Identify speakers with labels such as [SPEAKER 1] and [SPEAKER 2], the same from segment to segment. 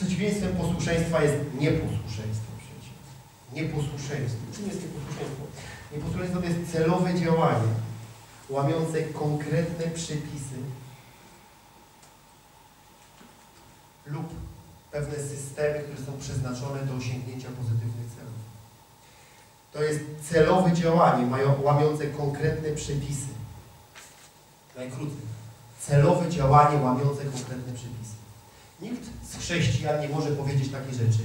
[SPEAKER 1] Przeciwieństwem posłuszeństwa jest nieposłuszeństwo przecież. Nieposłuszeństwo. Czym jest nieposłuszeństwo? Nieposłuszeństwo to jest celowe działanie łamiące konkretne przepisy lub pewne systemy, które są przeznaczone do osiągnięcia pozytywnych celów. To jest celowe działanie łamiące konkretne przepisy. Najkrócej. Celowe działanie łamiące konkretne przepisy. Nikt z chrześcijan nie może powiedzieć takiej rzeczy.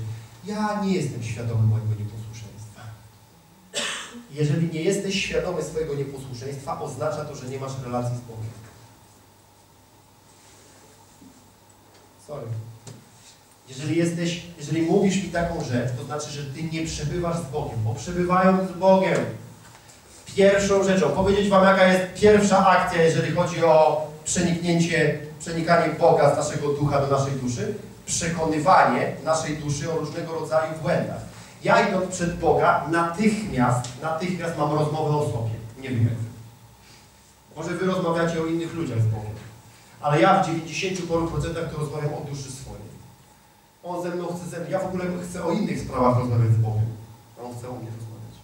[SPEAKER 1] Ja nie jestem świadomy mojego nieposłuszeństwa. Jeżeli nie jesteś świadomy swojego nieposłuszeństwa, oznacza to, że nie masz relacji z Bogiem. Sorry. Jeżeli jesteś, jeżeli mówisz mi taką rzecz, to znaczy, że ty nie przebywasz z Bogiem, bo przebywając z Bogiem, pierwszą rzeczą, powiedzieć wam jaka jest pierwsza akcja, jeżeli chodzi o przeniknięcie, przenikanie Boga z naszego ducha do naszej duszy, przekonywanie naszej duszy o różnego rodzaju błędach. Ja idąc przed Boga, natychmiast, natychmiast mam rozmowę o sobie. Nie wiem jak. Może wy rozmawiacie o innych ludziach z Bogiem, ale ja w 90 paru procentach to rozmawiam o duszy swojej. On ze mną chce ze mną, ja w ogóle chcę o innych sprawach rozmawiać z Bogiem, On chce o mnie rozmawiać.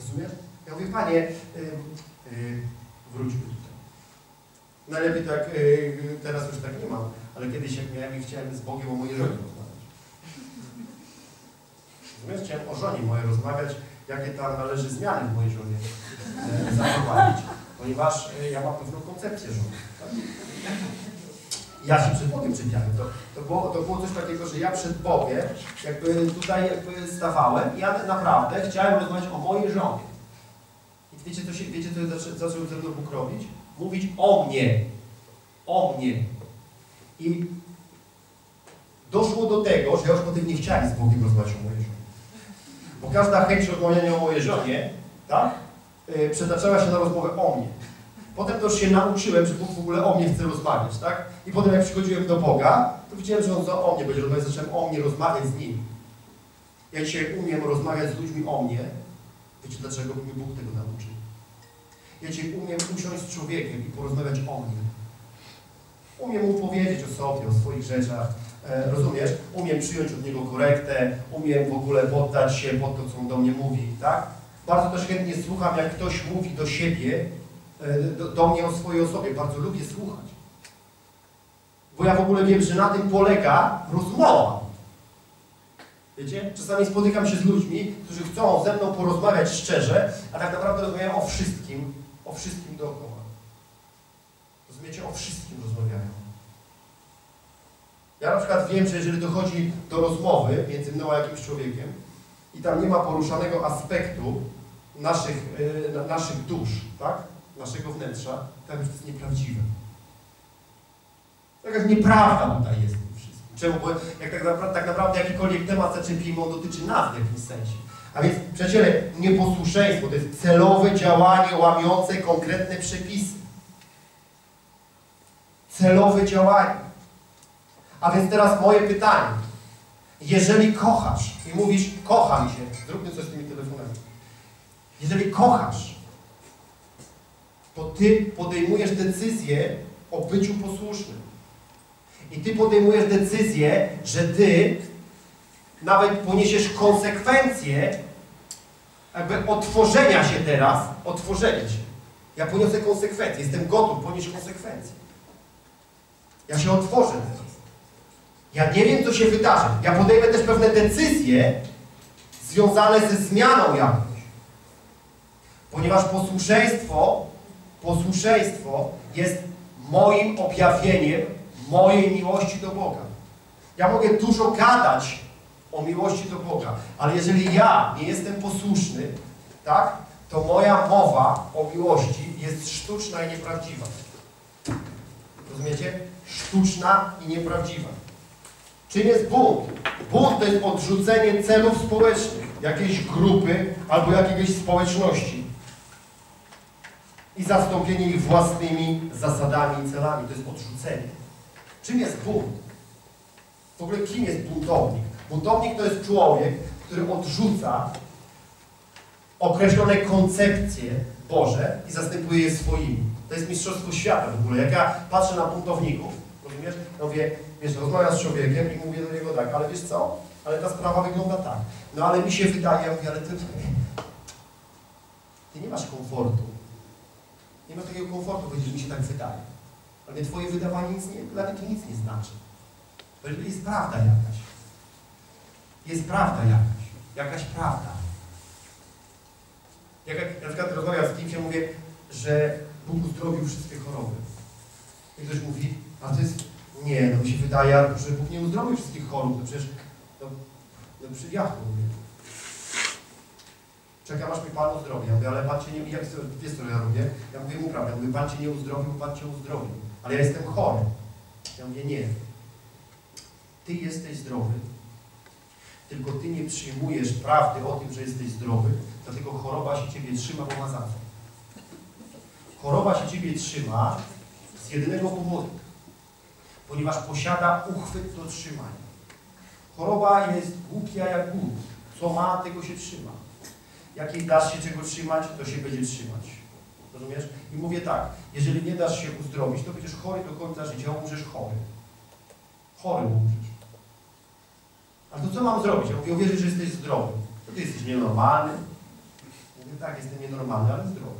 [SPEAKER 1] Rozumiesz? Ja mówię, Panie, yy, yy, wróćmy. Najlepiej tak, yy, teraz już tak nie mam, ale kiedyś jak miałem i chciałem z Bogiem o mojej żonie rozmawiać. Rozumiesz? Chciałem o żonie mojej rozmawiać, jakie tam należy zmiany w mojej żonie e, zaprowadzić. Ponieważ e, ja mam pewną koncepcję żony. Tak? Ja się przed Bogiem czepiałem. To, to, było, to było coś takiego, że ja przed Bogiem jakby tutaj jakby stawałem ja naprawdę chciałem rozmawiać o mojej żonie. I wiecie, co, się, wiecie, co zaczą, zaczął ze mną Bóg robić? Mówić o mnie. O mnie. I doszło do tego, że ja już potem nie chciałem z Bogiem rozmawiać o mojej żonie. Bo każda chęć rozmawiania o mojej żonie, tak, yy, przeznaczała się na rozmowę o mnie. Potem już się nauczyłem, że Bóg w ogóle o mnie chce rozmawiać, tak? I potem jak przychodziłem do Boga, to widziałem, że On za o mnie będzie rozmawiać, zacząłem o mnie rozmawiać z Nim. Ja dzisiaj umiem rozmawiać z ludźmi o mnie. Wiecie dlaczego mnie Bóg tego nauczył? Dzisiaj umiem usiąść z człowiekiem i porozmawiać o mnie. Umiem mu powiedzieć o sobie, o swoich rzeczach, e, rozumiesz? Umiem przyjąć od niego korektę, umiem w ogóle poddać się pod to, co on do mnie mówi, tak? Bardzo też chętnie słucham, jak ktoś mówi do siebie, e, do, do mnie o swojej osobie. Bardzo lubię słuchać. Bo ja w ogóle wiem, że na tym polega rozmowa. Wiecie? Czasami spotykam się z ludźmi, którzy chcą ze mną porozmawiać szczerze, a tak naprawdę rozmawiają o wszystkim, o wszystkim dookoła. Rozumiecie? O wszystkim rozmawiają. Ja na przykład wiem, że jeżeli dochodzi do rozmowy między mną a jakimś człowiekiem i tam nie ma poruszanego aspektu naszych, yy, naszych dusz, tak? Naszego wnętrza, to już jest nieprawdziwe. Jakaś nieprawda tutaj jest w tym wszystkim. Czemu? Bo jak tak naprawdę, tak naprawdę jakikolwiek temat zaczepimy, on dotyczy nas w jakimś sensie. A więc, przyjaciele, nieposłuszeństwo to jest celowe działanie łamiące konkretne przepisy. Celowe działanie. A więc teraz moje pytanie. Jeżeli kochasz i mówisz, kocham Cię, zróbmy coś z tymi telefonami. Jeżeli kochasz, to Ty podejmujesz decyzję o byciu posłusznym. I Ty podejmujesz decyzję, że Ty nawet poniesiesz konsekwencje jakby otworzenia się teraz, otworzenia się. Ja poniosę konsekwencje, jestem gotów ponieść konsekwencje. Ja się otworzę teraz. Ja nie wiem, co się wydarzy. Ja podejmę też pewne decyzje związane ze zmianą jakąś. Ponieważ posłuszeństwo, posłuszeństwo jest moim objawieniem mojej miłości do Boga. Ja mogę dużo gadać o miłości do Boga, ale jeżeli ja nie jestem posłuszny, tak, to moja mowa o miłości jest sztuczna i nieprawdziwa. Rozumiecie? Sztuczna i nieprawdziwa. Czym jest bunt? Bunt to jest odrzucenie celów społecznych, jakiejś grupy albo jakiegoś społeczności i zastąpienie ich własnymi zasadami i celami. To jest odrzucenie. Czym jest bunt? W ogóle kim jest buntownik? Buntownik to jest człowiek, który odrzuca określone koncepcje Boże i zastępuje je swoimi. To jest mistrzostwo świata w ogóle. Jak ja patrzę na buntowników, Rozumiesz? Ja mówię, wiesz, rozmawiam z człowiekiem i mówię do niego tak, ale wiesz co? Ale ta sprawa wygląda tak. No ale mi się wydaje, ja mówię, ale ty, ty nie masz komfortu. Nie masz takiego komfortu, powiedzieć, mi się tak wydaje. Ale twoje wydawanie nic nie, dla mnie to nic nie znaczy. To jest prawda jakaś. Jest prawda jakaś. Jakaś prawda. Jak na przykład rozmawiam z kimś, ja mówię, że Bóg uzdrowił wszystkie choroby. I ktoś mówi, a to jest, nie, no mi się wydaje, że Bóg nie uzdrowił wszystkich chorób, to przecież, no, no przy mówię. Czekam aż mi Pan uzdrowi. Ja mówię, ale Pan Cię nie, jak, wiesz co ja robię? Ja mówię mu prawdę, ja mówię, Pan Cię nie uzdrowił, Pan Cię uzdrowił. Ale ja jestem chory. Ja mówię, nie. Ty jesteś zdrowy, tylko Ty nie przyjmujesz prawdy o tym, że jesteś zdrowy, dlatego choroba się Ciebie trzyma, bo ma za co. Choroba się Ciebie trzyma z jedynego powodu, ponieważ posiada uchwyt do trzymania. Choroba jest głupia jak głód. Co ma, tego się trzyma. Jak jej dasz się czego trzymać, to się będzie trzymać. Rozumiesz? I mówię tak, jeżeli nie dasz się uzdrowić, to będziesz chory do końca życia, umrzesz chory. Chory umrzesz. A to co mam zrobić? Ja mówię, uwierzyć, że jesteś zdrowy. To ty jesteś nienormalny. Mówię, tak, jestem nienormalny, ale zdrowy.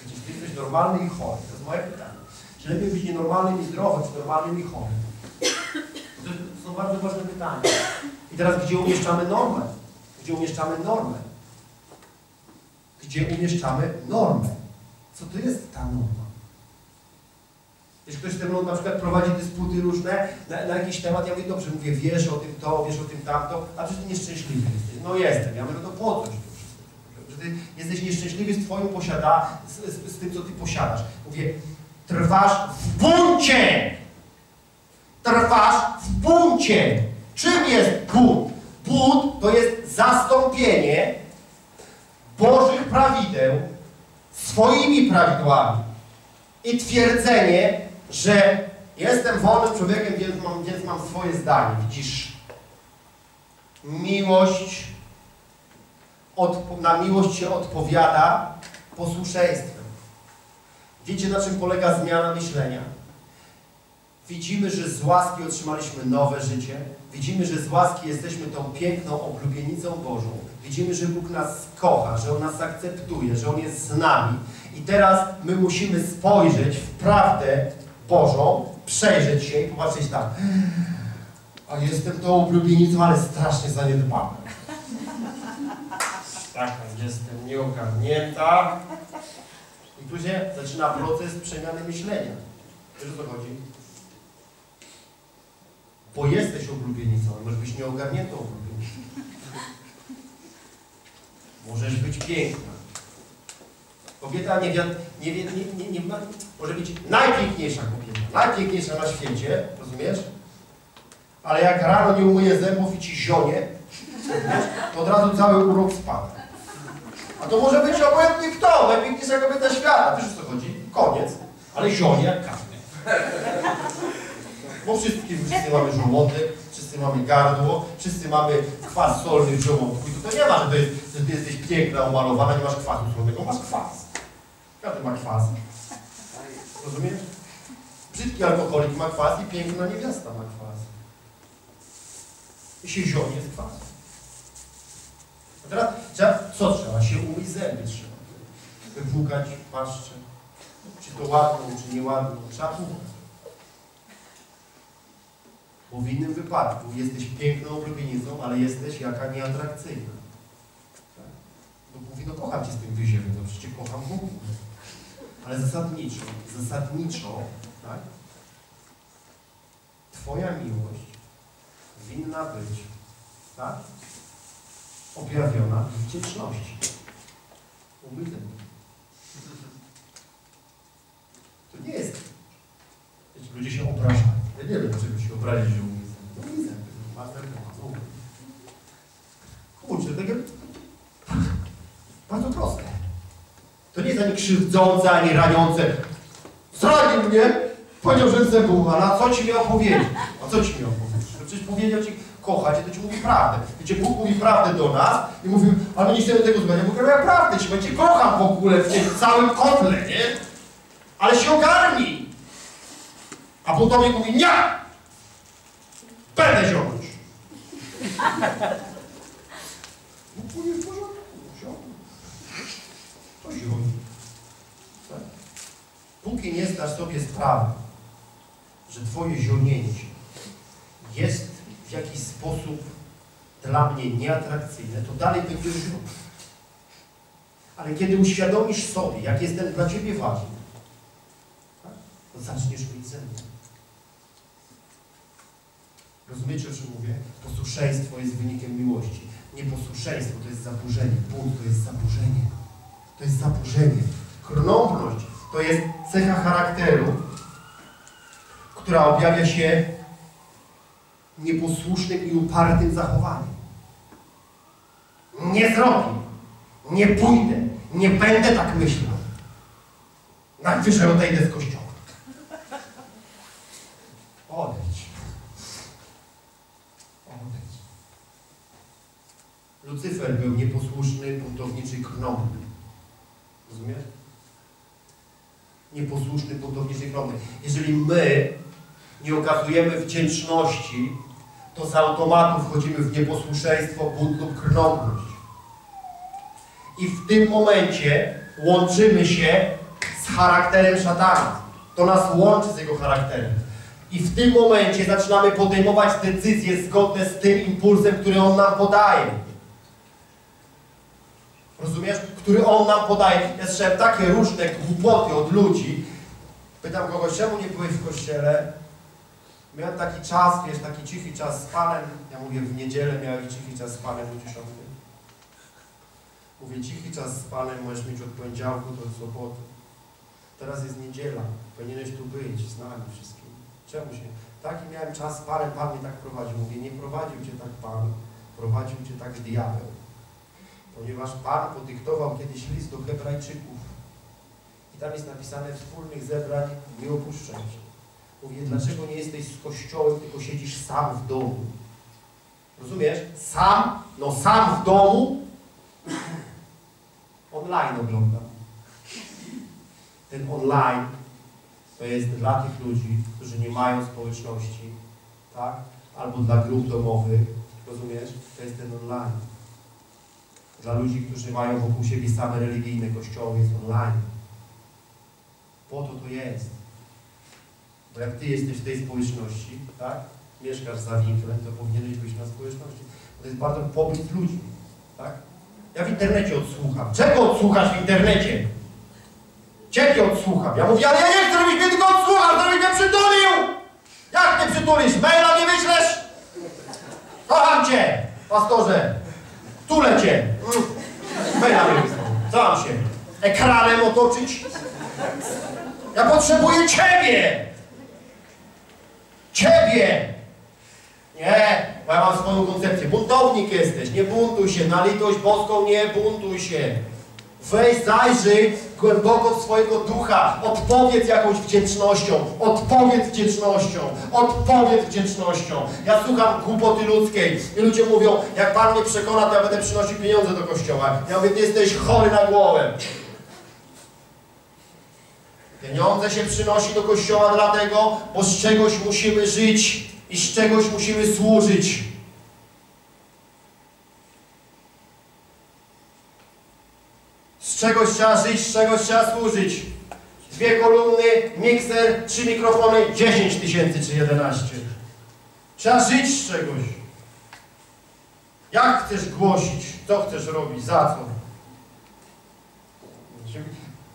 [SPEAKER 1] Przecież ty jesteś normalny i chory. To jest moje pytanie. Czy lepiej być nienormalnym i zdrowym, czy normalnym i chorym? To są bardzo ważne pytania. I teraz, gdzie umieszczamy normę? Gdzie umieszczamy normę? Gdzie umieszczamy normę? Co to jest ta norma? Jeśli ktoś ze mną na przykład prowadzi dysputy różne na, na, jakiś temat, ja mówię, dobrze, mówię, wiesz o tym to, wiesz o tym tamto, a przecież ty nieszczęśliwy jesteś. No jestem. Ja mówię, no to po? Że ty jesteś nieszczęśliwy z twoją posiada, z, z, z tym, co ty posiadasz. Mówię, trwasz w buncie! Trwasz w buncie! Czym jest bunt? Bunt to jest zastąpienie Bożych prawideł swoimi prawidłami i twierdzenie, że jestem wolnym człowiekiem, więc mam, więc mam swoje zdanie. Widzisz, miłość, na miłość się odpowiada posłuszeństwem. Wiecie, na czym polega zmiana myślenia? Widzimy, że z łaski otrzymaliśmy nowe życie. Widzimy, że z łaski jesteśmy tą piękną oblubienicą Bożą. Widzimy, że Bóg nas kocha, że On nas akceptuje, że On jest z nami. I teraz my musimy spojrzeć w prawdę Bożą, przejrzeć się i popatrzeć tak. A jestem tą oblubienicą, ale strasznie zaniedbana. Tak, jestem nieogarnięta. I tu się zaczyna proces przemiany myślenia. Wiesz o co chodzi? Bo jesteś oblubienicą, możesz być nieogarniętą oblubienicą. Możesz być piękna. Kobieta nie, nie, nie, nie, nie, ma, może być najpiękniejsza kobieta, najpiękniejsza na świecie, rozumiesz? Ale jak rano nie umyje zębów i ci zionie, to od razu cały urok spada. A to może być obojętnie kto, najpiękniejsza kobieta świata, wiesz o co chodzi? Koniec. Ale zionie jak każdy. Bo wszyscy, wszyscy mamy żołądek, wszyscy mamy gardło, wszyscy mamy kwas solny w żołądku. I to nie ma, że, to jest, że ty jesteś piękna, umalowana, nie masz kwasu solnego, masz kwas. Każdy ma kwas. Rozumiesz? Brzydki alkoholik ma kwas i piękna niewiasta ma kwas. I się zionie z kwasu. A teraz trzeba, co trzeba? Się umyć zęby trzeba. Wypłukać paszczę. Czy to ładną, czy nieładną. Trzeba płukać. Bo w innym wypadku jesteś piękną ulubienicą, ale jesteś jaka nieatrakcyjna. Tak? Bóg mówi, no kocham Cię z tym wyziewem, no przecież kocham Bóg. Ale zasadniczo, zasadniczo, tak? Twoja miłość winna być, tak? Objawiona w wdzięczności. Umytem. To nie jest. Wiecie, ludzie się obrażają. Ja nie wiem, dlaczego się obrazić, zęby. No umie zęby. Ma zęby, ma zęby. Kurczę, takie... Bardzo proste. To nie jest ani krzywdzące, ani raniące. Zranił mnie, powiedział, że zęby a co ci miał powiedzieć? A co ci miał powiedzieć? No przecież powiedział ci, kochać, to ci mówi prawdę. Wiecie, Bóg mówi prawdę do nas i mówił, ale my nie chcemy tego zmieniać. Mówię, ja prawdę ci, cię kocham w ogóle w tym całym kotle, nie? Ale się ogarnij. A buntownik mówi, nie! Będę. No to jest w porządku, ziom. To zioni. Póki nie zdasz sobie sprawy, że twoje zionięcie jest w jakiś sposób dla mnie nieatrakcyjne, to dalej będziesz żył. Ale kiedy uświadomisz sobie, jak jestem dla Ciebie ważny, tak, to zaczniesz być ze mną. Rozumiecie, o czym mówię? Posłuszeństwo jest wynikiem miłości. Nieposłuszeństwo to jest zaburzenie. Bunt to jest zaburzenie. To jest zaburzenie. Chronowność to jest cecha charakteru, która objawia się nieposłusznym i upartym zachowaniem. Nie zrobię, nie pójdę, nie będę tak myślał. Najwyżej odejdę z kościoła. Odejdź. Odejdź. Lucyfer był nieposłuszny, buntowniczy i krnąbny. Rozumiesz? Nieposłuszny, buntowniczy i krnąbny. Jeżeli my nie okazujemy wdzięczności, to z automatu wchodzimy w nieposłuszeństwo, bunt lub krnąbność. I w tym momencie łączymy się z charakterem szatana. To nas łączy z jego charakterem. I w tym momencie zaczynamy podejmować decyzje zgodne z tym impulsem, który on nam podaje. Rozumiesz? Który on nam podaje. Ja słyszałem takie różne głupoty od ludzi. Pytam kogoś, czemu nie byłeś w kościele? Miałem taki czas, wiesz, taki cichy czas z Panem. Ja mówię, w niedzielę miałeś cichy czas z Panem o 10. Mówię, cichy czas z Panem możesz mieć od poniedziałku do soboty. Teraz jest niedziela. Powinieneś tu być z nami wszystkimi. Czemu się? Taki miałem czas z Panem, Pan mnie tak prowadził. Mówię, nie prowadził Cię tak Pan, prowadził Cię tak diabeł. Ponieważ Pan podyktował kiedyś list do Hebrajczyków. I tam jest napisane wspólnych zebrań nie opuszczać. Mówię, dlaczego nie jesteś z kościołem, tylko siedzisz sam w domu? Rozumiesz? Sam, no sam w domu, online oglądam. Ten online to jest dla tych ludzi, którzy nie mają społeczności, tak? Albo dla grup domowych, rozumiesz? To jest ten online. Dla ludzi, którzy mają wokół siebie same religijne kościoły, jest online. Po to to jest. Bo jak Ty jesteś w tej społeczności, tak? Mieszkasz za winklem, to powinieneś być na społeczności. Bo to jest bardzo pobyt ludzi, tak? Ja w internecie odsłucham. Czego odsłuchasz w internecie? Ciebie odsłucham. Ja mówię, ale ja nie chcę, żebyś mnie tylko odsłuchał, żebyś mnie przytulił! Jak mnie przytulisz? Maila nie wyślesz? Kocham Cię, pastorze. Maila nie wysłał. Co mam się? Ekranem otoczyć? Ja potrzebuję Ciebie! Ciebie! Nie, bo ja mam swoją koncepcję. Buntownik jesteś, nie buntuj się. Na litość boską nie buntuj się. Weź, zajrzyj głęboko w swojego ducha. Odpowiedz jakąś wdzięcznością. Odpowiedz wdzięcznością. Odpowiedz wdzięcznością. Ja słucham głupoty ludzkiej i ludzie mówią, jak Pan mnie przekona, to ja będę przynosił pieniądze do kościoła. Ja mówię, ty jesteś chory na głowę. Pieniądze się przynosi do kościoła dlatego, bo z czegoś musimy żyć i z czegoś musimy służyć. Czegoś trzeba żyć, z czegoś trzeba służyć. Dwie kolumny, mikser, trzy mikrofony, 10 tysięcy czy 11. Trzeba żyć z czegoś. Jak chcesz głosić? Co chcesz robić? Za co?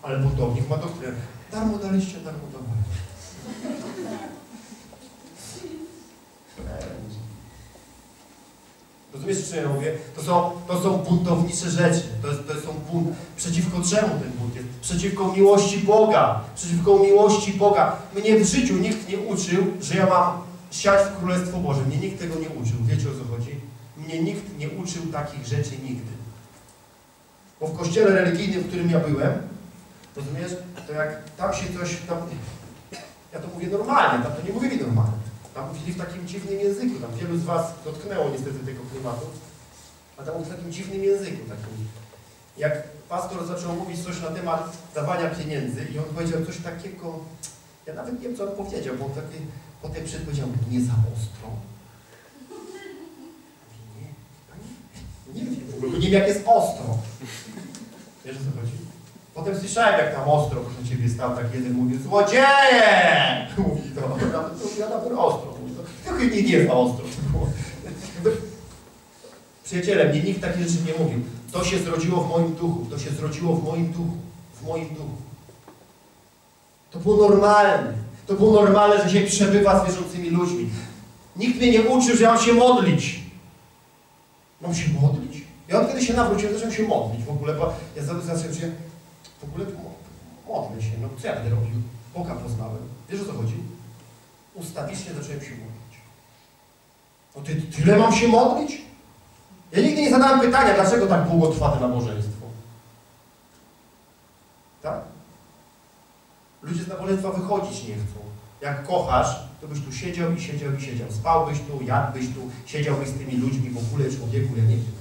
[SPEAKER 1] Ale budownik ma doktrynę. Darmo daliście, darmo dawali. Rozumiesz, co ja mówię? To są, to są buntownicze rzeczy. To, jest, to są bunt. Przeciwko czemu ten bunt jest? Przeciwko miłości Boga. Przeciwko miłości Boga. Mnie w życiu nikt nie uczył, że ja mam siać w Królestwo Boże. Mnie nikt tego nie uczył. Wiecie o co chodzi? Mnie nikt nie uczył takich rzeczy nigdy. Bo w kościele religijnym, w którym ja byłem, rozumiesz, to jak tam się coś, tam, ja to mówię normalnie, tam to nie mówili normalnie. Tam mówili w takim dziwnym języku, tam wielu z Was dotknęło niestety tego klimatu, a tam mówili w takim dziwnym języku. Takim. Jak pastor zaczął mówić coś na temat dawania pieniędzy i on powiedział coś takiego, Ja nawet nie wiem, co on powiedział, bo on taki, potem powiedział, nie za ostro. Mówię, Nie, nie wiem w ogóle, nie wiem, jak jest ostro. Wiesz o co chodzi? Potem słyszałem, jak tam ostro proszę Ciebie stał, tak jeden mówi, złodzieje! Mówi to, to, ja nawet ostro mówi. Tylko nie, nie za ostro. Przyjaciele, mnie nikt takich rzeczy nie mówił. To się zrodziło w moim duchu, to się zrodziło w moim duchu, w moim duchu. To było normalne. To było normalne, że się przebywa z wierzącymi ludźmi. Nikt mnie nie uczył, że mam się modlić. Mam się modlić. Ja od kiedy się nawróciłem, zacząłem się modlić w ogóle, bo ja zacząłem się w ogóle modlę się. No co ja będę robił? Boga poznałem. Wiesz o co chodzi? Ustawicznie zacząłem się modlić. No ty, tyle mam się modlić? Ja nigdy nie zadałem pytania, dlaczego tak długo trwa to nabożeństwo. Tak? Ludzie z nabożeństwa wychodzić nie chcą. Jak kochasz, to byś tu siedział i siedział i siedział. Spałbyś tu, jadłbyś tu, siedziałbyś z tymi ludźmi w ogóle człowieku, ja nie wiem.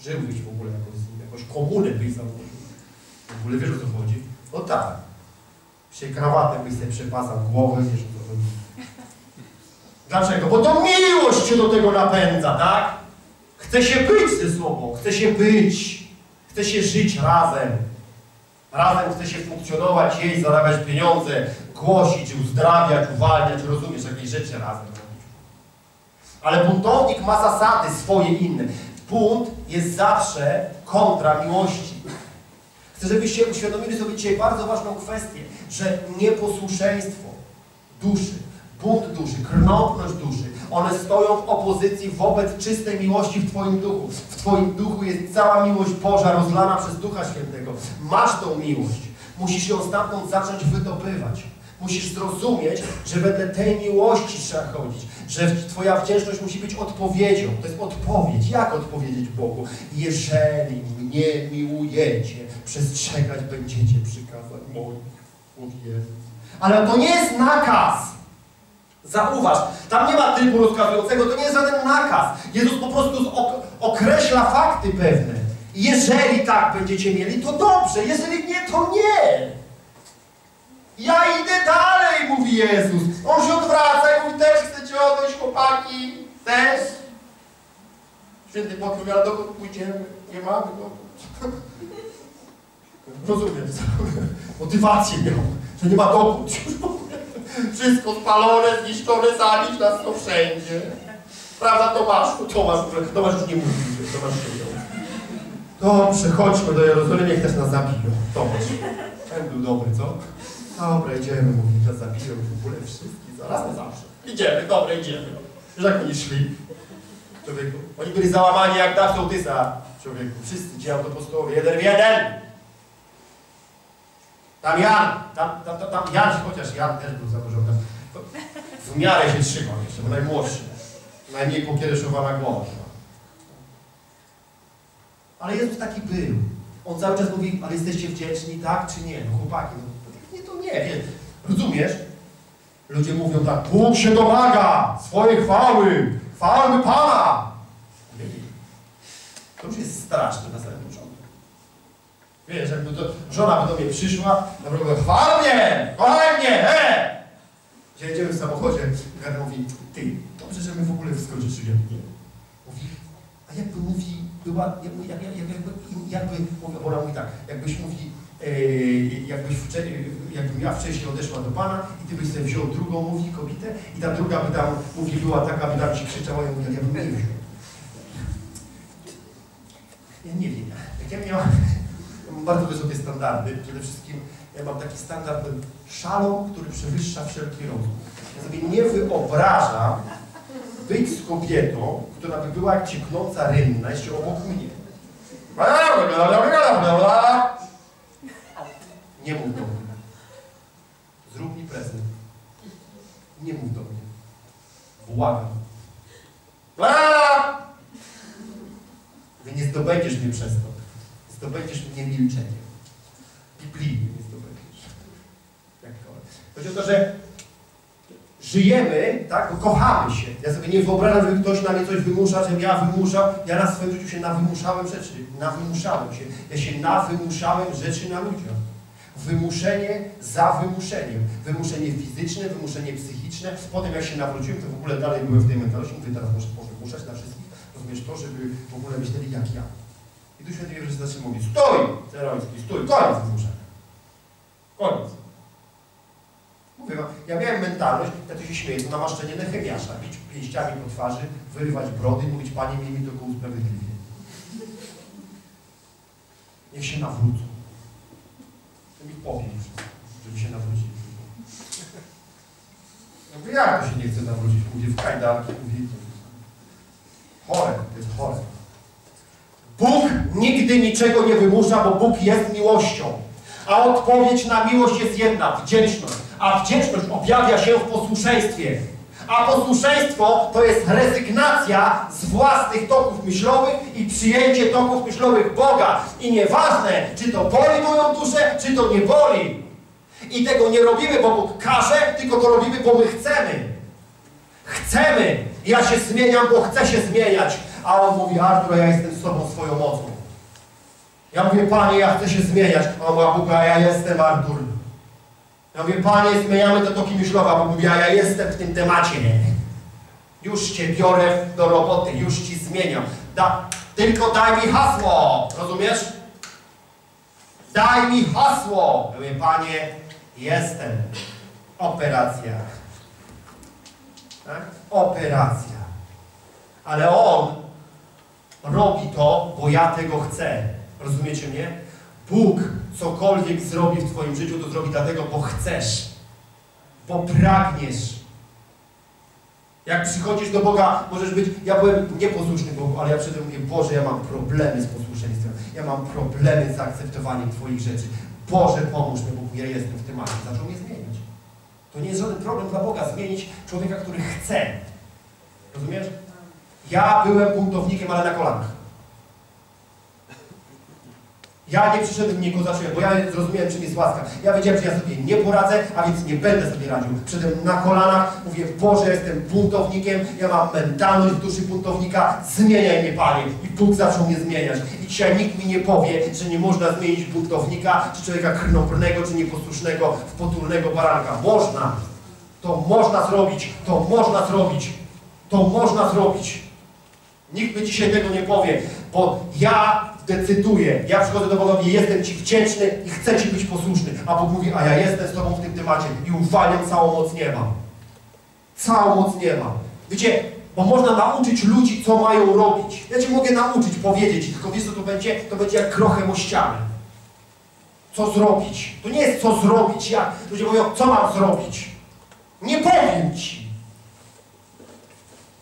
[SPEAKER 1] Żyłbyś w ogóle jakoś z nim, jakąś komunę byś założył. W ogóle wiesz o co chodzi? No tak. Się krawatem byś sobie przepasał głowę, wiesz o co chodzi. Dlaczego? Bo to miłość cię do tego napędza, tak? Chce się być ze sobą, chce się być, chce się żyć razem. Razem chce się funkcjonować, jeść, zarabiać pieniądze, głosić, uzdrawiać, uwalniać, rozumiesz, jakieś rzeczy razem. Ale buntownik ma zasady swoje inne. Bunt jest zawsze kontra miłości. Żebyście uświadomili sobie dzisiaj bardzo ważną kwestię, że nieposłuszeństwo duszy, bunt duszy, krnąpność duszy, one stoją w opozycji wobec czystej miłości w Twoim duchu. W Twoim duchu jest cała miłość Boża rozlana przez Ducha Świętego. Masz tą miłość. Musisz ją stamtąd zacząć wydobywać. Musisz zrozumieć, że wedle tej miłości trzeba chodzić, że Twoja wdzięczność musi być odpowiedzią. To jest odpowiedź. Jak odpowiedzieć Bogu? Jeżeli mnie miłujecie, przestrzegać będziecie przykazań moich. Ale to nie jest nakaz. Zauważ, tam nie ma trybu rozkazującego, to nie jest żaden nakaz. Jezus po prostu określa fakty pewne. Jeżeli tak będziecie mieli, to dobrze. Jeżeli nie, to nie. Ja idę dalej, mówi Jezus. On się odwraca i mówi, też odejść, chłopaki? Też? Święty pokój, ale dokąd pójdziemy? Nie mamy dokąd. Rozumiem. Motywację miał, że nie ma dokąd. Wszystko spalone, zniszczone, zabić nas to wszędzie. Prawda, Tomasz? Tomasz, Tomasz już nie mówi, Tomasz siedział. Dobrze, chodźmy do Jerozolimy, niech też nas zabiją. Tomasz. Ten był dobry, co? Dobra, idziemy, mówi, nas zabiją w ogóle wszystkich, zaraz na zawsze. Idziemy, dobra, idziemy. Wiesz jak oni szli? Człowieku. Oni byli załamani jak dach sołtysa. Człowieku, wszyscy ci autopostołowie, jeden w jeden. Tam Jan, tam, tam, tam, tam Jan, chociaż Jan też był zaburzony. W miarę się trzymał jeszcze, bo najmłodszy. Najmniej pokiereszowana głowa. Ale Jezus taki był. On cały czas mówi, ale jesteście wdzięczni, tak czy nie? No chłopaki, no nie, to nie, wie. Rozumiesz? Ludzie mówią tak, Bóg się domaga swojej chwały, chwalmy Pana. To już jest straszne na samym początku. Wiesz, jakby to żona by do mnie przyszła, naprawdę chwal mnie, chwal mnie, he! Jedziemy w samochodzie, Gada mówi, ty, dobrze, że my w ogóle wskoczyli, nie. Mówi, a jakby mówi, była, jakby, jak, jak, jakby, jakby, mówi, ona mówi tak, jakbyś mówi, e, jakbyś jakbym ja wcześniej odeszła do Pana i Ty byś sobie wziął drugą, mówi kobietę i ta druga by tam, mówi, była taka, by tam ci krzyczała, ja ja bym nie wziął. Ja nie wiem, jak ja miałam, ja mam bardzo wysokie standardy, przede wszystkim ja mam taki standard szalą, który przewyższa wszelki rozum. Ja sobie nie wyobrażam być z kobietą, która by była jak cieknąca rynna jeszcze obok mnie. Nie mów do mnie. Zrób mi prezent. Nie mów do mnie. Błagam. Wy nie zdobędziesz mnie przez to. Zdobędziesz mnie milczeniem. Biblijnie nie zdobędziesz. Jak to? Chodzi o to, że żyjemy, tak, kochamy się. Ja sobie nie wyobrażam, że ktoś na mnie coś wymusza, żebym ja wymuszał. Ja na swoim życiu się nawymuszałem rzeczy. Nawymuszałem się. Ja się nawymuszałem rzeczy na ludziach. Wymuszenie za wymuszeniem. Wymuszenie fizyczne, wymuszenie psychiczne. Potem jak się nawróciłem, to w ogóle dalej byłem w tej mentalności. Mówię, teraz muszę wymuszać na wszystkich. Rozumiesz to, żeby w ogóle taki jak ja. I tu święty Wierzy zacznie mówić, stój, Ceroński, stój, koniec wymuszenia. Koniec. Mówię ja miałem mentalność, ja to się śmieję, to namaszczenie Nehemiasza, bić pięściami po twarzy, wyrywać brody, mówić, Panie, miej mi to ku usprawiedliwie. Niech się nawrócą. Mi wszystko, żeby się nawrócili. Ja mówię, jak to się nie chce nawrócić? Mówię, w kajdanki, mówię, chore, to jest chore. Bóg nigdy niczego nie wymusza, bo Bóg jest miłością. A odpowiedź na miłość jest jedna, wdzięczność. A wdzięczność objawia się w posłuszeństwie. A posłuszeństwo to jest rezygnacja z własnych toków myślowych i przyjęcie toków myślowych Boga. I nieważne, czy to boli moją duszę, czy to nie boli. I tego nie robimy, bo Bóg każe, tylko to robimy, bo my chcemy. Chcemy. Ja się zmieniam, bo chcę się zmieniać. A on mówi, Artur, ja jestem z Tobą swoją mocą. Ja mówię, Panie, ja chcę się zmieniać. A on mówi, Bóg, a ja jestem Artur. Ja mówię, Panie, zmieniamy te toki myślowe. A Bóg mówi, a ja jestem w tym temacie. Już Cię biorę do roboty, już Ci zmieniam. Da, tylko daj mi hasło, rozumiesz? Daj mi hasło. Mówię, Panie, jestem. Operacja. Tak? Operacja. Ale On robi to, bo ja tego chcę. Rozumiecie mnie? Bóg cokolwiek zrobi w Twoim życiu, to zrobi dlatego, bo chcesz. Bo pragniesz. Jak przychodzisz do Boga, możesz być, ja byłem nieposłuszny Bogu, ale ja przedtem mówię, Boże, ja mam problemy z posłuszeństwem, ja mam problemy z zaakceptowaniem Twoich rzeczy. Boże, pomóż mi, bo ja jestem w temacie. Zaczął mnie zmienić. To nie jest żaden problem dla Boga zmienić człowieka, który chce. Rozumiesz? Ja byłem buntownikiem, ale na kolanach. Ja nie przyszedłem nie kozaczyłem, bo ja zrozumiałem, czym jest łaska. Ja wiedziałem, że ja sobie nie poradzę, a więc nie będę sobie radził. Przyszedłem na kolanach, mówię, Boże, jestem buntownikiem, ja mam mentalność duszy buntownika, zmieniaj mnie, Panie. I Bóg zaczął mnie zmieniać. I dzisiaj nikt mi nie powie, że nie można zmienić buntownika, czy człowieka krnobrnego, czy nieposłusznego w potulnego baranka. Można. To można zrobić, to można zrobić, to można zrobić. Nikt mi dzisiaj tego nie powie, bo ja decyduję. Ja przychodzę do Boga i jestem Ci wdzięczny i chcę Ci być posłuszny. A Bóg mówi, a ja jestem z Tobą w tym temacie i uwalniam całą moc nieba. Całą moc nieba. Wiecie, bo można nauczyć ludzi, co mają robić. Ja Cię mogę nauczyć, powiedzieć, tylko wiesz co to będzie? To będzie jak krochem o ścianę. Co zrobić? To nie jest co zrobić, jak. Ludzie mówią, co mam zrobić? Nie powiem Ci.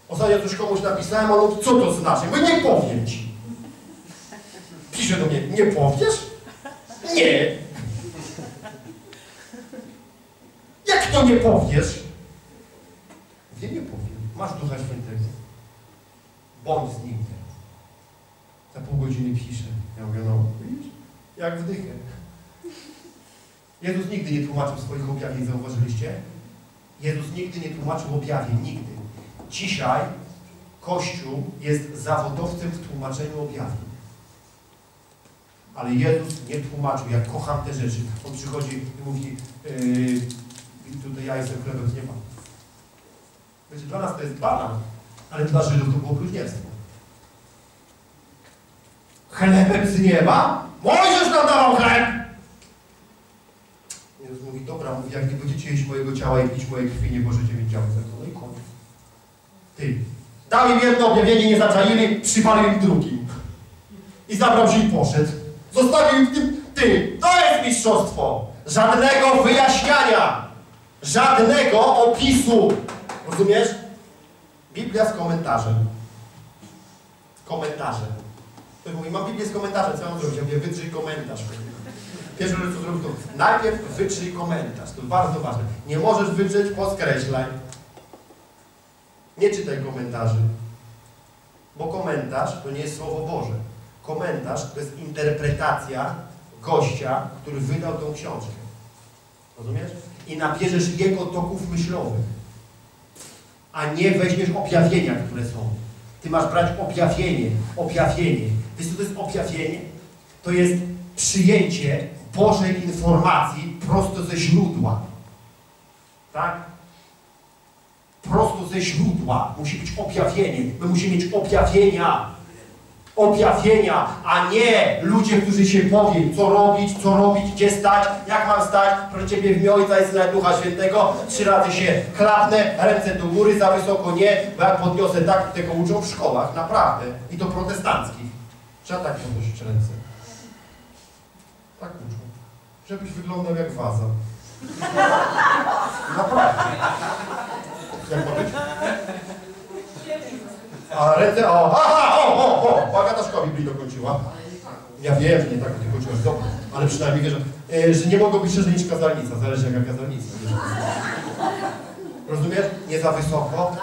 [SPEAKER 1] Ostatnio coś komuś napisałem, mówi, co to znaczy? Bo nie powiem Ci. Pisze do mnie, nie powiesz? Nie. Jak to nie powiesz? Wie, nie powiem. Masz Ducha Świętego. Bądź z nim teraz. Za pół godziny pisze. Ja mówię, no widzisz? Jak wdychę. Jezus nigdy nie tłumaczył swoich objawień, zauważyliście? Jezus nigdy nie tłumaczył objawień, nigdy. Dzisiaj Kościół jest zawodowcem w tłumaczeniu objawień. Ale Jezus nie tłumaczył, jak kocham te rzeczy. On przychodzi i mówi, yy, tutaj ja jestem chlebem z nieba. Wiecie, dla nas to jest banan, ale dla Żydów to było bluźnierstwo. Chlebem z nieba? Mojżesz nam dawał chleb! Jezus mówi, dobra, mówi, jak nie będziecie jeść mojego ciała i pić mojej krwi, nie możecie mieć działu No i koniec. Ty. Dał im jedno objawienie, nie zaczaili, przypalił im drugim. I zabrał się i poszedł. Zostawił im w tym, ty, to jest mistrzostwo. Żadnego wyjaśniania. Żadnego opisu. Rozumiesz? Biblia z komentarzem. Komentarzem. Ktoś mówi, mam Biblię z komentarzem, co mam zrobić? Ja mówię, wytrzyj komentarz. Pierwsze rzecz, co zrobić, to najpierw wytrzyj komentarz. To bardzo ważne. Nie możesz wytrzeć, podkreślaj. Nie czytaj komentarzy. Bo komentarz to nie jest Słowo Boże. Komentarz to jest interpretacja gościa, który wydał tą książkę. Rozumiesz? I nabierzesz jego toków myślowych. A nie weźmiesz objawienia, które są. Ty masz brać objawienie. Objawienie. Wiesz co to jest objawienie? To jest przyjęcie Bożej informacji prosto ze źródła. Tak? Prosto ze źródła. Musi być objawienie. My musimy mieć objawienia. Objawienia, a nie ludzie, którzy się powiem, co robić, co robić, gdzie stać, jak mam stać. Proszę Ciebie w imię Ojca i Syna Ducha Świętego. Trzy razy się klapnę, ręce do góry, za wysoko nie, bo jak podniosę tak, tego uczą w szkołach, naprawdę. I to protestanckich. Trzeba tak podnosić ręce. Tak uczą. Żebyś wyglądał jak waza. Naprawdę. Jak być? A ręce, o, aha, o, o, o, Agata Biblii dokończyła. Ja wiem, że nie tak dokończyłaś, dobra, ale przynajmniej wierzę, e, że nie mogą być szerzej niż kazalnica, zależy jaka kazalnica. Rozumiesz? Nie za wysoko,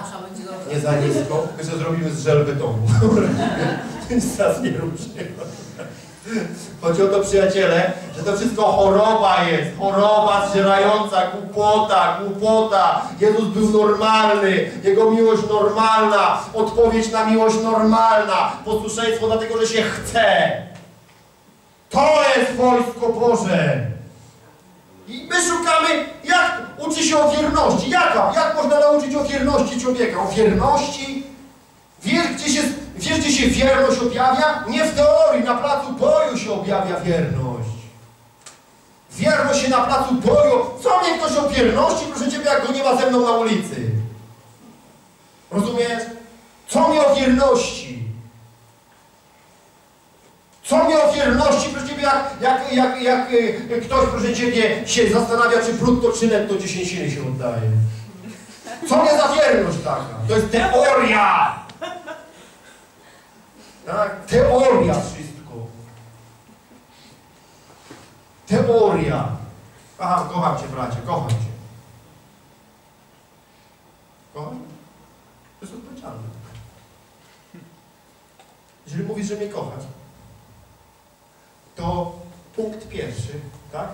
[SPEAKER 1] nie za nisko, my sobie zrobimy z żel betonu. Nic nas nie ruszy. Chodzi o to, przyjaciele, że to wszystko choroba jest, choroba zżerająca, głupota, głupota. Jezus był normalny, Jego miłość normalna, odpowiedź na miłość normalna, posłuszeństwo dlatego, że się chce. To jest wojsko Boże. I my szukamy, jak uczy się o wierności. Jaka? Jak można nauczyć o wierności człowieka? O wierności? Wiesz gdzie, się, wiesz, gdzie się wierność objawia? Nie w teorii, na placu boju się objawia wierność. Wierność się na placu boju. Co mnie ktoś o wierności, proszę Ciebie, jak go nie ma ze mną na ulicy? Rozumiesz? Co mnie o wierności? Co mnie o wierności, proszę Ciebie, jak, jak, jak, jak y, ktoś, proszę Ciebie, się zastanawia, czy brutto, czy netto dziesięciny się oddaje. Co mnie za wierność taka? To jest teoria! Tak? Teoria wszystko. Teoria. Aha, kocham Cię, bracie, kocham Cię. Kocham? To jest odpowiedzialne. Jeżeli mówisz, że mnie kochasz, to punkt pierwszy, tak?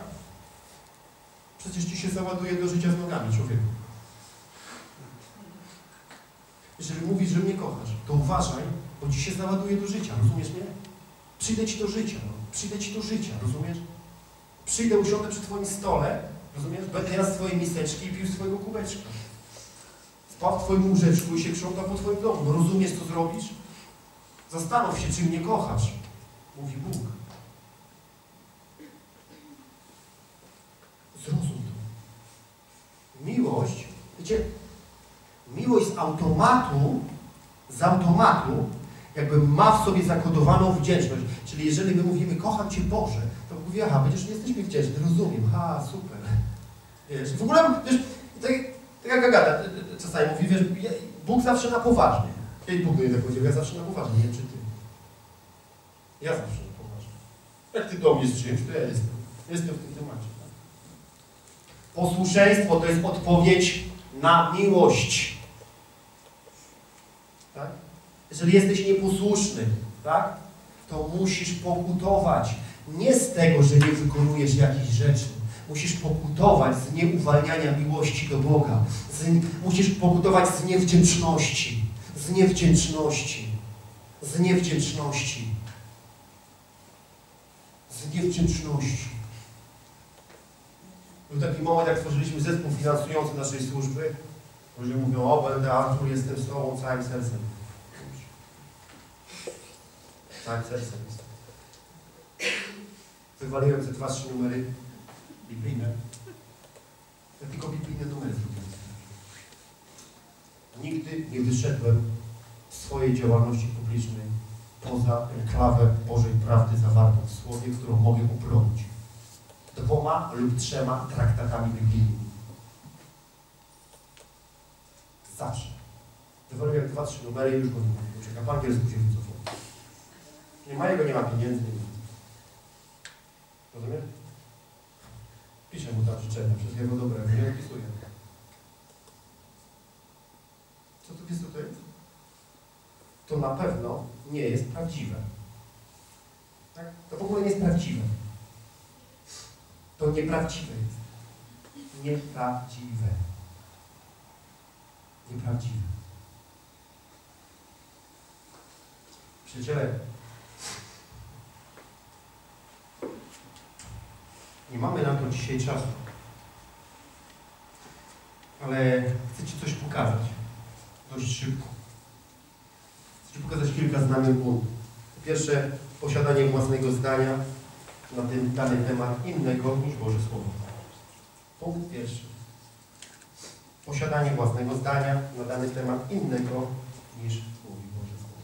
[SPEAKER 1] Przecież Ci się załaduje do życia z nogami, człowieku. Jeżeli mówisz, że mnie kochasz, to uważaj, bo Ci się załaduje do życia, rozumiesz mnie? Przyjdę Ci do życia, no. przyjdę Ci do życia, rozumiesz? Przyjdę, usiądę przy Twoim stole, rozumiesz? Będę jadł z Twojej miseczki i pił z Twojego kubeczka. Spał w Twoim łóżeczku i się krzątał po Twoim domu. No rozumiesz, co zrobisz? Zastanów się, czy mnie kochasz, mówi Bóg. Zrozum to. Miłość, wiecie, miłość z automatu, z automatu, jakby ma w sobie zakodowaną wdzięczność. Czyli jeżeli my mówimy, kocham Cię Boże, to mówi, aha, będziesz nie jesteśmy wdzięczni, rozumiem, ha, super. Wiesz, w ogóle, wiesz, tak, tak jak Agata y, y, czasami mówi, wiesz, Bóg zawsze na poważnie. Ja Bóg do mnie tak powiedział, ja zawsze na poważnie, nie wiem czy Ty. Ja zawsze na poważnie. Jak Ty do mnie z czymś, to ja jestem. Jestem w tym temacie. Tak? Posłuszeństwo to jest odpowiedź na miłość. Tak? Jeżeli jesteś nieposłuszny, tak? to musisz pokutować. Nie z tego, że nie wykonujesz jakichś rzeczy. Musisz pokutować z nieuwalniania miłości do Boga. Z, musisz pokutować z niewdzięczności. Z niewdzięczności. Z niewdzięczności. Z niewdzięczności. Był taki moment, jak stworzyliśmy zespół finansujący naszej służby. Ludzie mówią, o Artur, jestem z Tobą całym sercem. Całym sercem. Wywaliłem ze dwa, trzy numery biblijne. Ja tylko biblijne numery zrobiłem. Nigdy nie wyszedłem w swojej działalności publicznej poza enklawę Bożej Prawdy zawartą w Słowie, którą mogę obronić dwoma lub trzema traktatami biblijnymi. Zawsze. Wywaliłem dwa, trzy numery i już go nie ma. Poczeka, po angielsku się wycofał. Nie ma jego, nie ma pieniędzy. Rozumiesz? Piszę mu tam życzenia jego dobrego, nie odpisuję. Co to jest? To na pewno nie jest prawdziwe. Tak? To w ogóle nie jest prawdziwe. To nieprawdziwe jest. Nieprawdziwe. Nieprawdziwe. Przyjaciele, Nie mamy na to dzisiaj czasu. Ale chcę Ci coś pokazać. Dość szybko. Chcę Ci pokazać kilka znanych błędów. Po pierwsze, posiadanie własnego zdania na ten dany temat innego niż Boże Słowo. Punkt pierwszy. Posiadanie własnego zdania na dany temat innego niż mówi Boże Słowo.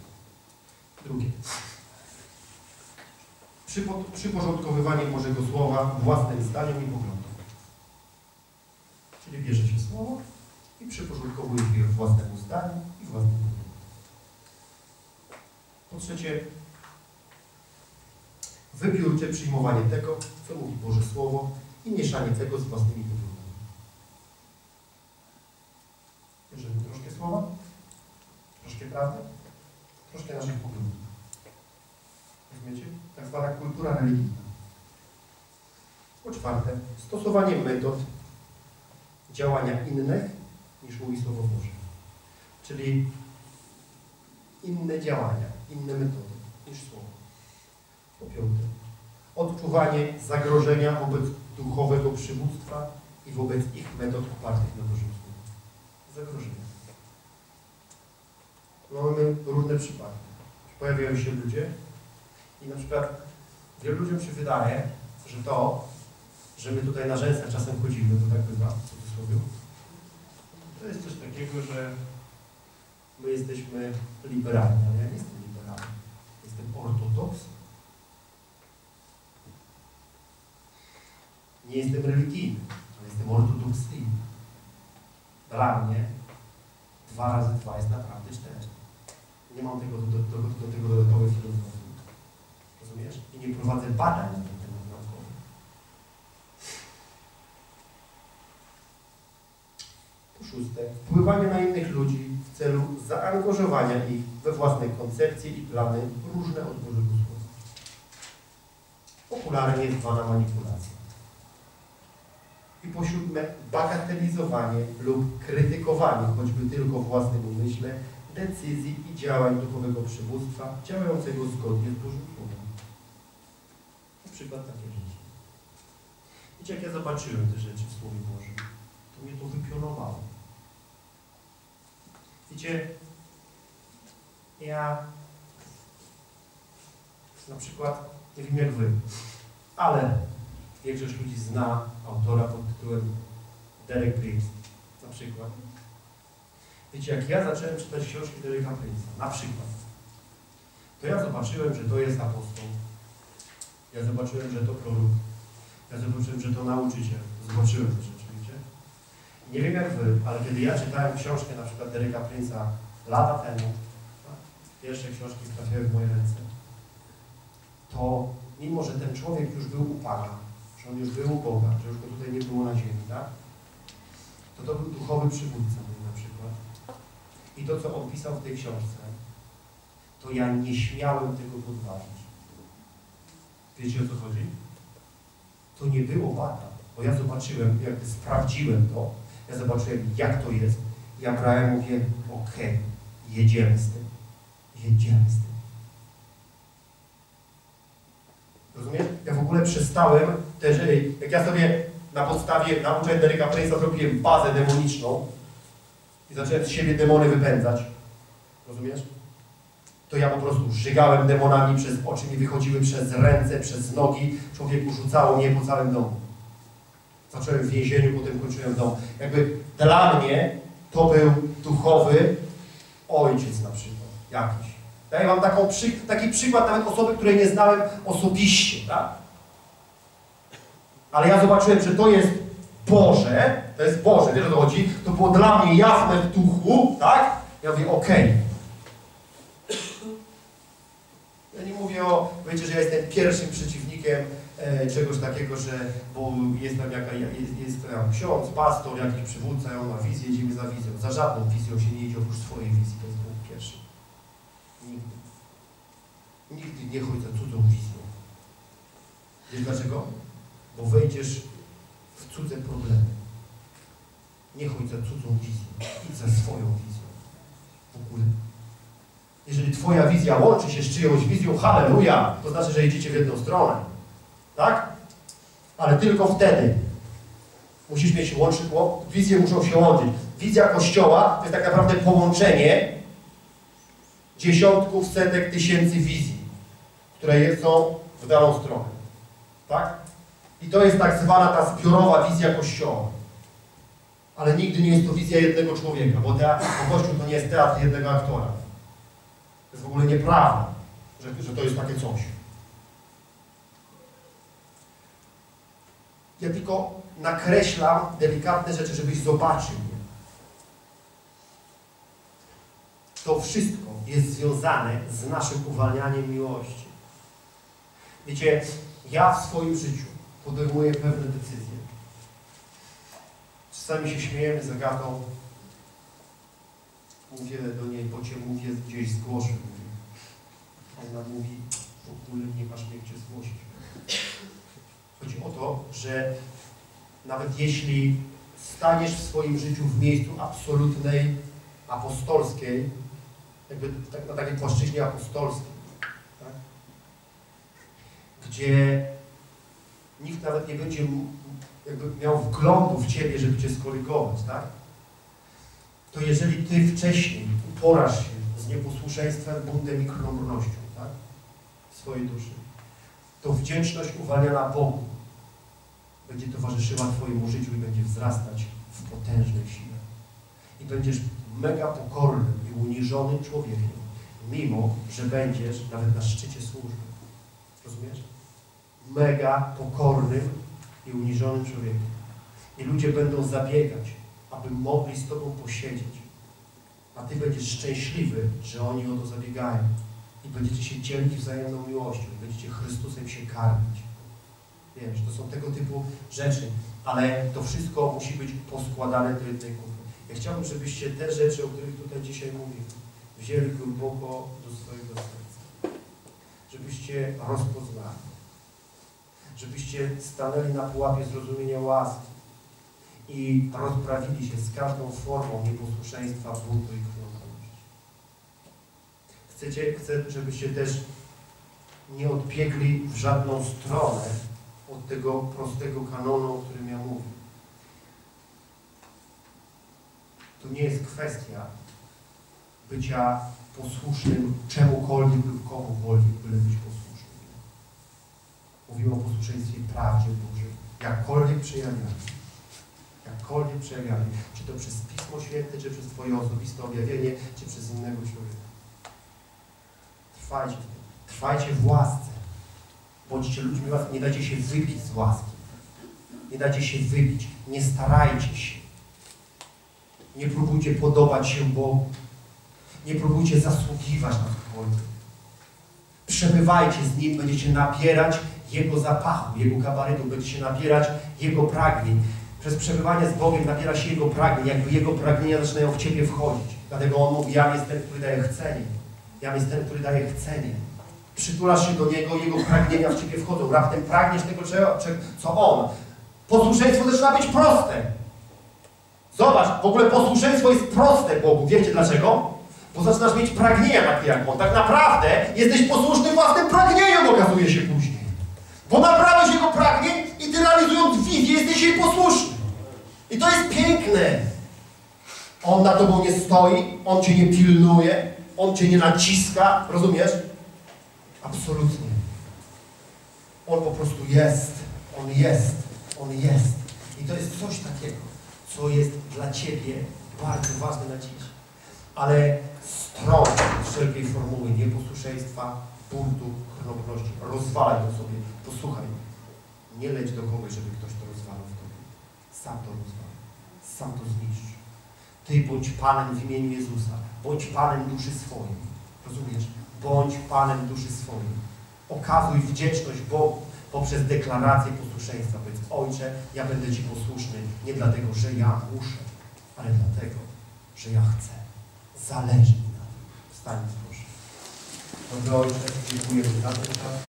[SPEAKER 1] Drugie. Przypo- Przyporządkowywanie Bożego Słowa własnym zdaniem i poglądom. Czyli bierze się Słowo i przyporządkowuje je własnemu zdaniu i własnym poglądom. Po trzecie, wybiórcze przyjmowanie tego, co mówi Boże Słowo i mieszanie tego z własnymi poglądami. Bierzemy troszkę słowa, troszkę prawdy, troszkę naszych poglądów. Rozumiecie? Tak zwana kultura religijna. Po czwarte, stosowanie metod działania innych niż mówi Słowo Boże. Czyli inne działania, inne metody niż Słowo. Po piąte, odczuwanie zagrożenia wobec duchowego przywództwa i wobec ich metod opartych na Bożym Słowie. Zagrożenia. No, mamy różne przypadki. Pojawiają się ludzie i na przykład wielu ludziom się wydaje, że to, że my tutaj na rzęsach czasem chodzimy, to tak bywa, w cudzysłowie, to jest coś takiego, że my jesteśmy liberalni, ale ja nie jestem liberalny. Jestem ortodoksy. Nie jestem religijny, ale jestem ortodoksyjny. Dla mnie dwa razy dwa jest naprawdę cztery. Nie mam tego do, do, do, do tego dodatkowej filozofii. Rozumiesz? I nie prowadzę badań na ten temat naukowych. Po szóste, wpływanie na innych ludzi w celu zaangażowania ich we własne koncepcje i plany różne od Bożego Słowa. Popularnie zwana manipulacja. I po siódme, bagatelizowanie lub krytykowanie, choćby tylko własnym umyśle, decyzji i działań duchowego przywództwa działającego zgodnie z Bożym Słowem. Przykład takie rzeczy. Wiecie, jak ja zobaczyłem te rzeczy w Słowie Bożym, to mnie to wypionowało. Wiecie, ja na przykład, nie wiem jak wy, ale większość ludzi zna autora pod tytułem Derek Prince, na przykład. Wiecie, jak ja zacząłem czytać książki Dereka Prince'a, na przykład, to ja zobaczyłem, że to jest apostoł. Ja zobaczyłem, że to prorok. Ja zobaczyłem, że to nauczyciel. Zobaczyłem te rzeczy, wiecie? Nie wiem jak wy, ale kiedy ja czytałem książkę na przykład Dereka Prince'a lata temu, tak, pierwsze książki trafiały w moje ręce, to mimo, że ten człowiek już był u Pana, że on już był u Boga, że już go tutaj nie było na ziemi, tak? To to był duchowy przywódca mój na przykład. I to, co on pisał w tej książce, to ja nie śmiałem tego podważyć. Wiecie o co chodzi? To nie było wada, bo ja zobaczyłem, jakby sprawdziłem to, ja zobaczyłem, jak to jest. Ja brałem, mówię, okej, jedziemy z tym. Jedziemy z tym. Rozumiesz? Ja w ogóle przestałem też, jak ja sobie na podstawie nauczeń Dereka Prince'a zrobiłem bazę demoniczną i zacząłem z siebie demony wypędzać, rozumiesz? To ja po prostu żygałem demonami, przez oczy mi wychodziły przez ręce, przez nogi, człowieku rzucało mnie po całym domu. Zacząłem w więzieniu, potem kończyłem w domu. Jakby dla mnie to był duchowy ojciec na przykład, jakiś. Daję Wam taką taki przykład nawet osoby, której nie znałem osobiście, tak? Ale ja zobaczyłem, że to jest Boże, to jest Boże, wiesz o co chodzi? To było dla mnie jasne w duchu, tak? Ja mówię, okej. Ja nie mówię o, wiecie, że ja jestem pierwszym przeciwnikiem e, czegoś takiego, że bo jest tam jaka, jest, jest tam ksiądz, pastor, jakiś przywódca, on ma wizję, idziemy za wizją. Za żadną wizją się nie idzie oprócz swojej wizji, to jest punkt pierwszy. Nigdy. Nigdy nie chodź za cudzą wizją. Wiesz dlaczego? Bo wejdziesz w cudze problemy. Nie chodź za cudzą wizją, idź za swoją wizją. W ogóle. Jeżeli Twoja wizja łączy się z czyjąś wizją, halleluja, to znaczy, że idziecie w jedną stronę. Tak? Ale tylko wtedy musisz mieć łączy, wizje muszą się łączyć. Wizja Kościoła to jest tak naprawdę połączenie dziesiątków, setek, tysięcy wizji, które są w daną stronę. Tak? I to jest tak zwana ta zbiorowa wizja Kościoła. Ale nigdy nie jest to wizja jednego człowieka, bo, teatr, bo Kościół to nie jest teatr jednego aktora. To jest w ogóle nieprawda, że, że to jest takie coś. Ja tylko nakreślam delikatne rzeczy, żebyś zobaczył je. To wszystko jest związane z naszym uwalnianiem miłości. Wiecie, ja w swoim życiu podejmuję pewne decyzje. Czasami się śmiejemy z Agatą. Mówię do niej, bo Cię mówię gdzieś zgłoszę. Mówię. Ona mówi, w ogóle nie masz mnie gdzie zgłosić. Chodzi o to, że nawet jeśli staniesz w swoim życiu w miejscu absolutnej, apostolskiej, jakby tak, na takiej płaszczyźnie apostolskiej, tak? gdzie nikt nawet nie będzie jakby miał wglądu w Ciebie, żeby Cię skorygować, tak? To jeżeli Ty wcześniej uporasz się z nieposłuszeństwem, buntem i krnąbrnością tak? w swojej duszy, to wdzięczność uwalniana Bogu będzie towarzyszyła Twojemu życiu i będzie wzrastać w potężnej sile. I będziesz mega pokornym i uniżonym człowiekiem, mimo, że będziesz nawet na szczycie służby. Rozumiesz? Mega pokornym i uniżonym człowiekiem. I ludzie będą zabiegać, aby mogli z Tobą posiedzieć. A Ty będziesz szczęśliwy, że oni o to zabiegają. I będziecie się dzielić wzajemną miłością. I będziecie Chrystusem się karmić. Wiesz, to są tego typu rzeczy, ale to wszystko musi być poskładane do jednej kupy. Ja chciałbym, żebyście te rzeczy, o których tutaj dzisiaj mówię, wzięli głęboko do swojego serca. Żebyście rozpoznali. Żebyście stanęli na pułapie zrozumienia łaski i rozprawili się z każdą formą nieposłuszeństwa, buntu i. Chcecie, chcę, żebyście też nie odbiegli w żadną stronę od tego prostego kanonu, o którym ja mówię. To nie jest kwestia bycia posłusznym czemukolwiek lub komukolwiek, byle być posłusznym. Mówimy o posłuszeństwie prawdzie Bożej, jakkolwiek przejawiamy. Jakkolwiek przejawiamy. Czy to przez Pismo Święte, czy przez Twoje osobiste objawienie, czy przez innego człowieka. Trwajcie w tym. Trwajcie w łasce. Bądźcie ludźmi łaski. Nie dajcie się wybić z łaski. Nie dajcie się wybić. Nie starajcie się. Nie próbujcie podobać się Bogu. Nie próbujcie zasługiwać na cokolwiek. Przebywajcie z Nim, będziecie nabierać Jego zapachu, Jego gabarytu, będziecie nabierać Jego pragnień. Przez przebywanie z Bogiem nabiera się Jego pragnień, jakby Jego pragnienia zaczynają w Ciebie wchodzić. Dlatego On mówi, ja jest ten, który daje chcenie. Ja jest ten, który daje chcenie. Przytulasz się do Niego, Jego pragnienia w Ciebie wchodzą. Raptem pragniesz tego, co On. Posłuszeństwo zaczyna być proste. Zobacz, w ogóle posłuszeństwo jest proste Bogu. Wiecie dlaczego? Bo zaczynasz mieć pragnienia takie jak On. Tak naprawdę jesteś posłuszny własnym pragnieniom, okazuje się później. Bo nabrałeś Jego pragnień i Ty realizując wizję jesteś jej posłuszny. I to jest piękne. On na Tobą nie stoi, On Cię nie pilnuje, On Cię nie naciska, rozumiesz? Absolutnie. On po prostu jest. On jest. On jest. I to jest coś takiego, co jest dla Ciebie bardzo ważne na dziś. Ale stron wszelkiej formuły nieposłuszeństwa, buntu, chronowności. Rozwalaj to sobie. Posłuchaj. Nie leć do kogoś, żeby ktoś to rozwalał w Tobie. Sam to rozwal. Sam to zniszcz. Ty bądź Panem w imieniu Jezusa. Bądź Panem duszy swojej. Rozumiesz? Bądź Panem duszy swojej. Okazuj wdzięczność Bogu poprzez deklarację posłuszeństwa. Powiedz, Ojcze, ja będę Ci posłuszny nie dlatego, że ja muszę, ale dlatego, że ja chcę. Zależy mi na tym. Wstań proszę. Dobry Ojcze, dziękuję Ci za czas.